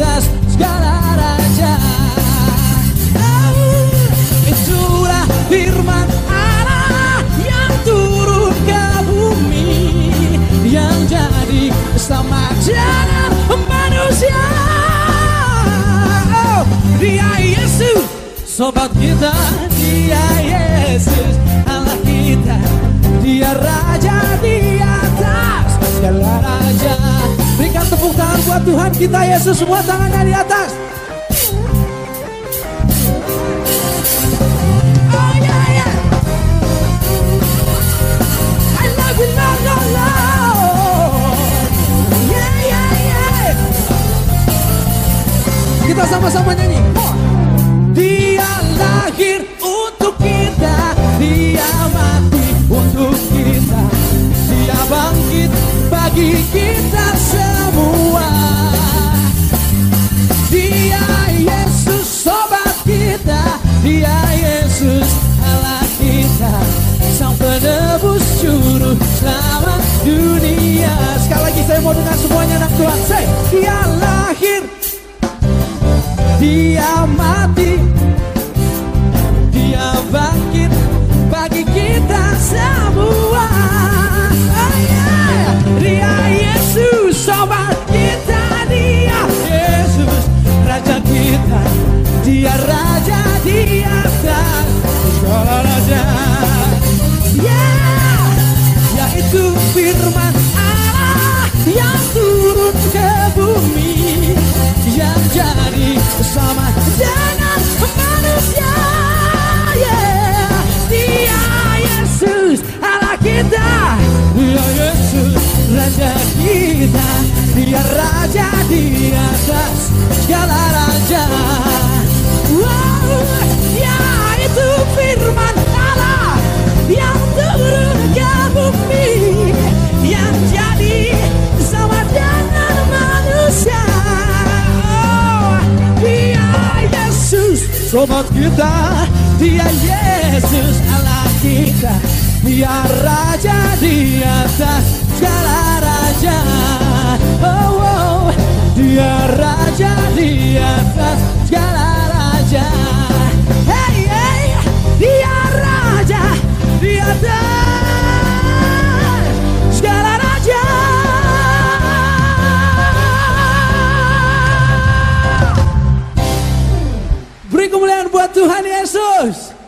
atas segala raja. Oh, Itulah firman Allah yang turun ke bumi Yang jadi sama manusia. Oh, Dia Yesus sobat kita Dia buat Tuhan kita Yesus. Semua tangannya di atas. Oh yeah yeah I love you Lord, Lord, Lord Yeah yeah yeah Kita sama-sama nyanyi. Dia lahir untuk kita Dia mati untuk kita. Dia bangkit bagi kita Dia Yesus Allah kita Sang penebus juru selamat dunia. Sekali lagi saya mau dengar semuanya anak Tuhan Say, Dia lahir. Dia mati. Dia bangkit. Bagi kita semua. Oh. Dia Yesus sobat kita Dia. Yesus Raja kita. Dia Raja firman Allah yang turun ke bumi. Yang jadi sama Sobat kita, dia Yesus Allah kita. Dia Raja di atas segala Raja. Oh, oh. Dia Raja di atas segala Raja. Dios.